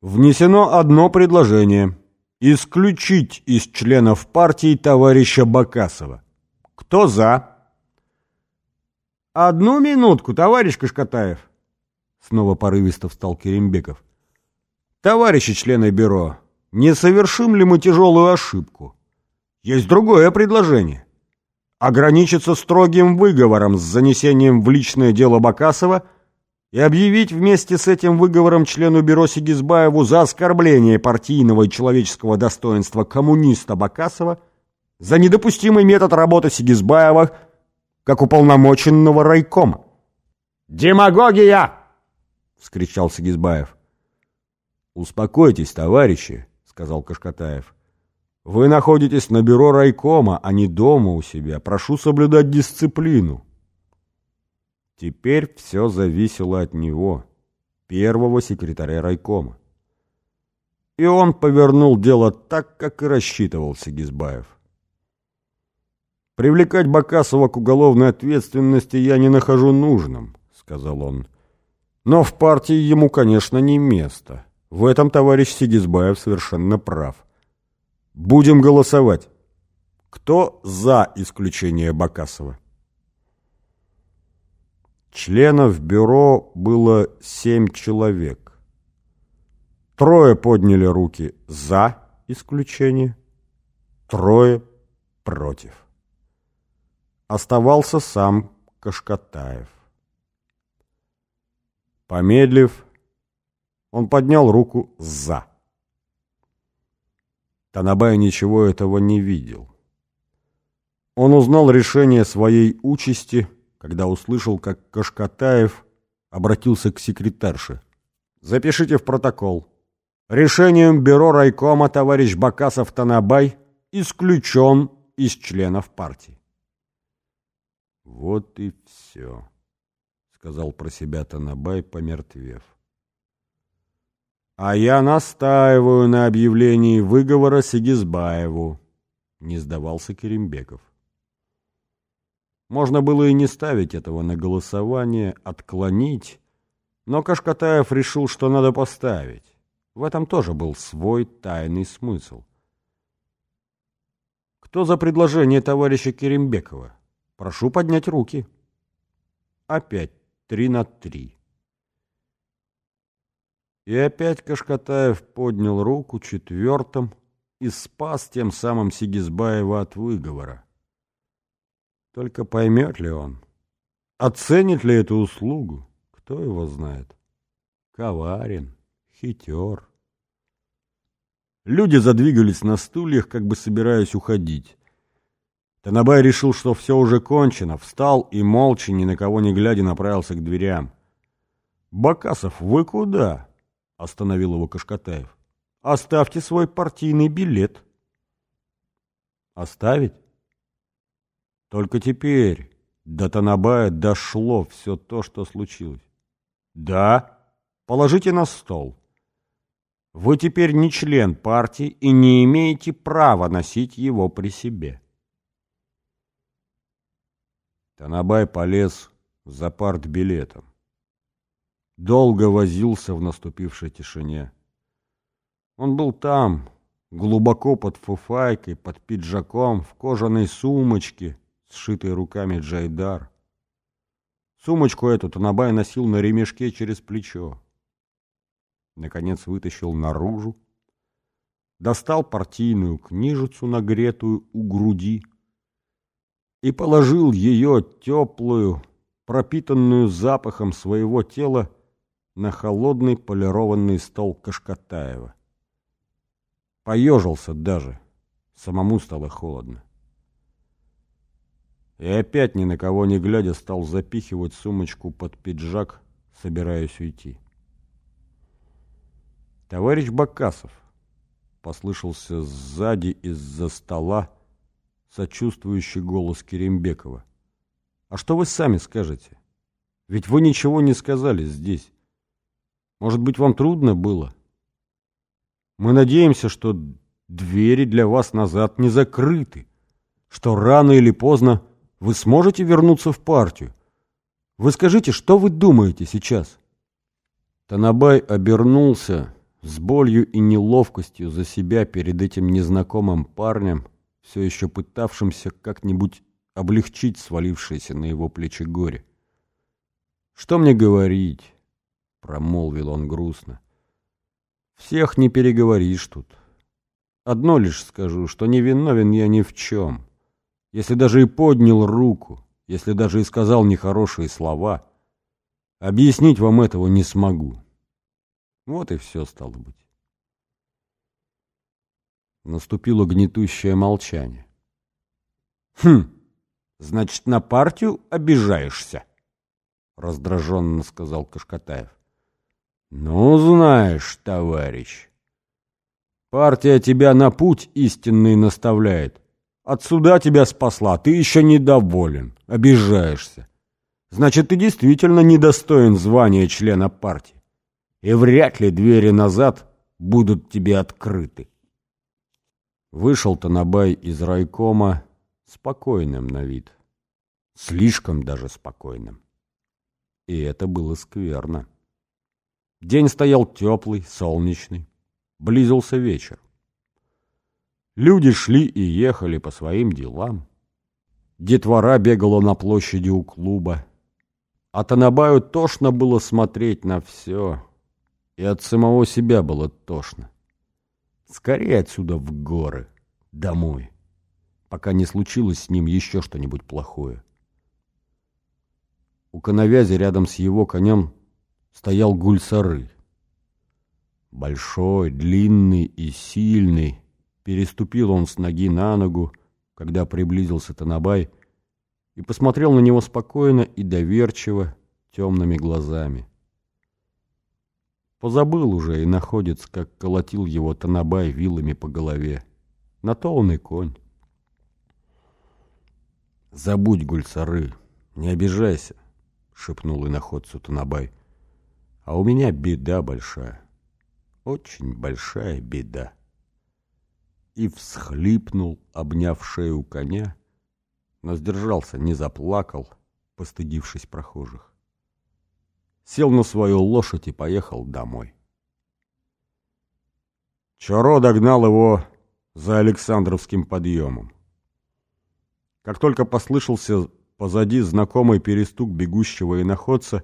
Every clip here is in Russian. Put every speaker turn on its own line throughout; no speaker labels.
Внесено одно предложение – исключить из членов партии товарища Бакасова. Кто за? Одну минутку, товарищ Кашкатаев. Снова порывисто встал Керембеков. Товарищи члены бюро, не совершим ли мы тяжелую ошибку? Есть другое предложение. Ограничиться строгим выговором с занесением в личное дело Бакасова и объявить вместе с этим выговором члену бюро Сигизбаеву за оскорбление партийного и человеческого достоинства коммуниста Бакасова за недопустимый метод работы Сигизбаева как уполномоченного райкома. «Демагогия!» — вскричал Сигизбаев. «Успокойтесь, товарищи», — сказал Кашкатаев. «Вы находитесь на бюро райкома, а не дома у себя. Прошу соблюдать дисциплину». Теперь все зависело от него, первого секретаря райкома. И он повернул дело так, как и рассчитывал Сигизбаев. «Привлекать Бакасова к уголовной ответственности я не нахожу нужным», — сказал он. «Но в партии ему, конечно, не место». В этом товарищ Сигизбаев совершенно прав. Будем голосовать. Кто за исключение Бакасова? Членов бюро было семь человек. Трое подняли руки за исключение, трое против. Оставался сам Кашкатаев. Помедлив, он поднял руку «за». Танабай ничего этого не видел. Он узнал решение своей участи, когда услышал, как Кашкатаев обратился к секретарше. «Запишите в протокол. Решением бюро райкома товарищ Бакасов Танабай исключен из членов партии». «Вот и все», — сказал про себя Танабай, помертвев. А я настаиваю на объявлении выговора Сигизбаеву, не сдавался Керембеков. Можно было и не ставить этого на голосование, отклонить, но Кашкатаев решил, что надо поставить. В этом тоже был свой тайный смысл. Кто за предложение товарища Керембекова? Прошу поднять руки. Опять три на три. И опять Кашкатаев поднял руку четвертым и спас тем самым Сигизбаева от выговора. Только поймет ли он, оценит ли эту услугу, кто его знает. Коварен, хитер. Люди задвигались на стульях, как бы собираясь уходить. Танабай решил, что все уже кончено, встал и молча, ни на кого не глядя, направился к дверям. «Бакасов, вы куда?» — остановил его Кашкатаев. «Оставьте свой партийный билет». «Оставить?» Только теперь до Танабая дошло все то, что случилось. «Да, положите на стол. Вы теперь не член партии и не имеете права носить его при себе». Танабай полез за партбилетом долго возился в наступившей тишине. Он был там, глубоко под фуфайкой, под пиджаком, в кожаной сумочке, сшитой руками Джайдар. Сумочку эту Танабай носил на ремешке через плечо. Наконец вытащил наружу, достал партийную книжицу, нагретую у груди, и положил ее теплую, пропитанную запахом своего тела, на холодный полированный стол Кашкатаева. Поежился даже, самому стало холодно. И опять ни на кого не глядя стал запихивать сумочку под пиджак, собираясь уйти. «Товарищ Бакасов!» — послышался сзади из-за стола сочувствующий голос Керембекова. «А что вы сами скажете? Ведь вы ничего не сказали здесь. Может быть, вам трудно было? Мы надеемся, что двери для вас назад не закрыты, что рано или поздно вы сможете вернуться в партию. Вы скажите, что вы думаете сейчас?» Танабай обернулся, с болью и неловкостью за себя перед этим незнакомым парнем, все еще пытавшимся как-нибудь облегчить свалившееся на его плечи горе. «Что мне говорить?» — промолвил он грустно. «Всех не переговоришь тут. Одно лишь скажу, что не виновен я ни в чем. Если даже и поднял руку, если даже и сказал нехорошие слова, объяснить вам этого не смогу. Вот и все стало быть. Наступило гнетущее молчание. «Хм, значит, на партию обижаешься?» Раздраженно сказал Кашкатаев. «Ну, знаешь, товарищ, партия тебя на путь истинный наставляет. От суда тебя спасла, ты еще недоволен, обижаешься. Значит, ты действительно недостоин звания члена партии. И вряд ли двери назад будут тебе открыты. Вышел Танабай из райкома спокойным на вид. Слишком даже спокойным. И это было скверно. День стоял теплый, солнечный. Близился вечер. Люди шли и ехали по своим делам. Детвора бегала на площади у клуба. А Танабаю тошно было смотреть на все. И от самого себя было тошно. Скорее отсюда в горы, домой, пока не случилось с ним еще что-нибудь плохое. У коновязи рядом с его конем стоял гульсары. Большой, длинный и сильный, Переступил он с ноги на ногу, когда приблизился Танабай, и посмотрел на него спокойно и доверчиво, темными глазами. Позабыл уже и находится, как колотил его Танабай вилами по голове. На то он и конь. «Забудь, гульцары, не обижайся», — шепнул иноходцу Танабай. «А у меня беда большая, очень большая беда» и всхлипнул, обняв шею коня, но сдержался, не заплакал, постыдившись прохожих. Сел на свою лошадь и поехал домой. Чоро догнал его за Александровским подъемом. Как только послышался позади знакомый перестук бегущего иноходца,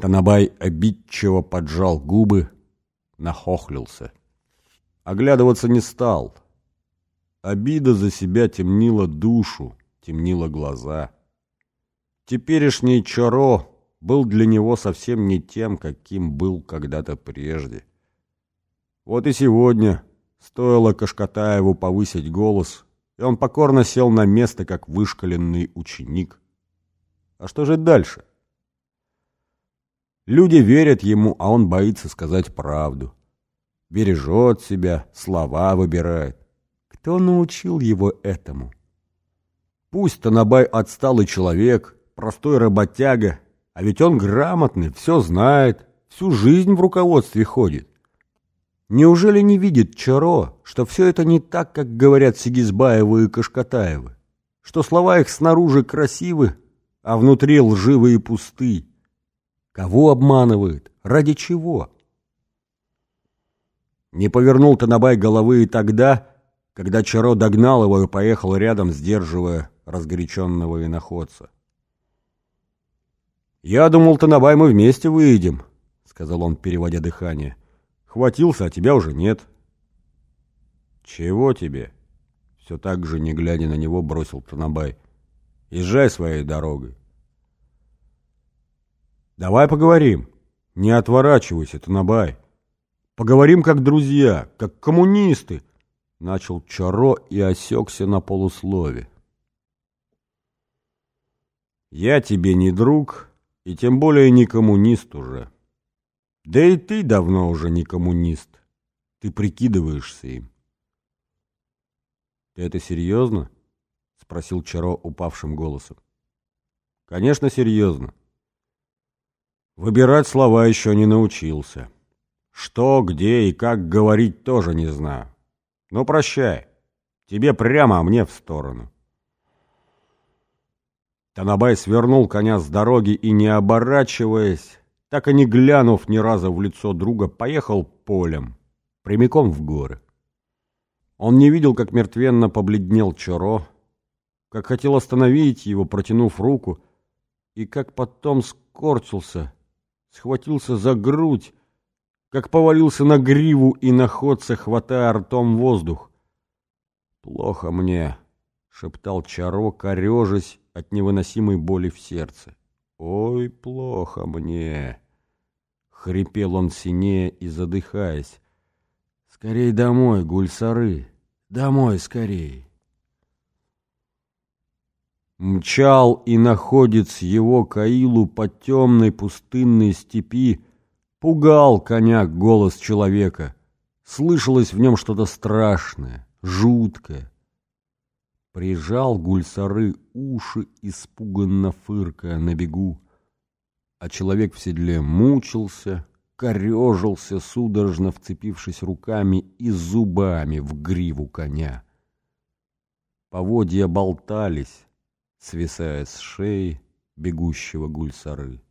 Танабай обидчиво поджал губы, нахохлился — Оглядываться не стал. Обида за себя темнила душу, темнила глаза. Теперешний Чаро был для него совсем не тем, каким был когда-то прежде. Вот и сегодня стоило Кашкатаеву повысить голос, и он покорно сел на место, как вышкаленный ученик. А что же дальше? Люди верят ему, а он боится сказать правду бережет себя, слова выбирает. Кто научил его этому? Пусть Танабай отсталый человек, простой работяга, а ведь он грамотный, все знает, всю жизнь в руководстве ходит. Неужели не видит Чаро, что все это не так, как говорят Сигизбаевы и Кашкатаевы? Что слова их снаружи красивы, а внутри лживы и пусты? Кого обманывает? Ради чего? Не повернул Танабай головы и тогда, когда Чаро догнал его и поехал рядом, сдерживая разгоряченного иноходца. «Я думал, Танабай, мы вместе выйдем», — сказал он, переводя дыхание. «Хватился, а тебя уже нет». «Чего тебе?» — все так же, не глядя на него, бросил Танабай. «Езжай своей дорогой». «Давай поговорим. Не отворачивайся, Танабай». Поговорим как друзья, как коммунисты, начал Чаро и осекся на полуслове. Я тебе не друг, и тем более не коммунист уже. Да и ты давно уже не коммунист. Ты прикидываешься им. Ты это серьезно? Спросил Чаро упавшим голосом. Конечно, серьезно. Выбирать слова еще не научился. Что, где и как говорить тоже не знаю. Ну, прощай. Тебе прямо, а мне в сторону. Танабай свернул коня с дороги и, не оборачиваясь, так и не глянув ни разу в лицо друга, поехал полем, прямиком в горы. Он не видел, как мертвенно побледнел Чоро, как хотел остановить его, протянув руку, и как потом скорчился, схватился за грудь, как повалился на гриву и находца, хватая ртом воздух. «Плохо мне», — шептал Чаро, корежась от невыносимой боли в сердце. «Ой, плохо мне!» — хрипел он синее и задыхаясь. «Скорей домой, гульсары! Домой скорей!» Мчал и находец его Каилу по темной пустынной степи, пугал коня голос человека. Слышалось в нем что-то страшное, жуткое. Прижал гульсары уши, испуганно фыркая на бегу. А человек в седле мучился, корежился, судорожно вцепившись руками и зубами в гриву коня. Поводья болтались, свисая с шеи бегущего гульсары.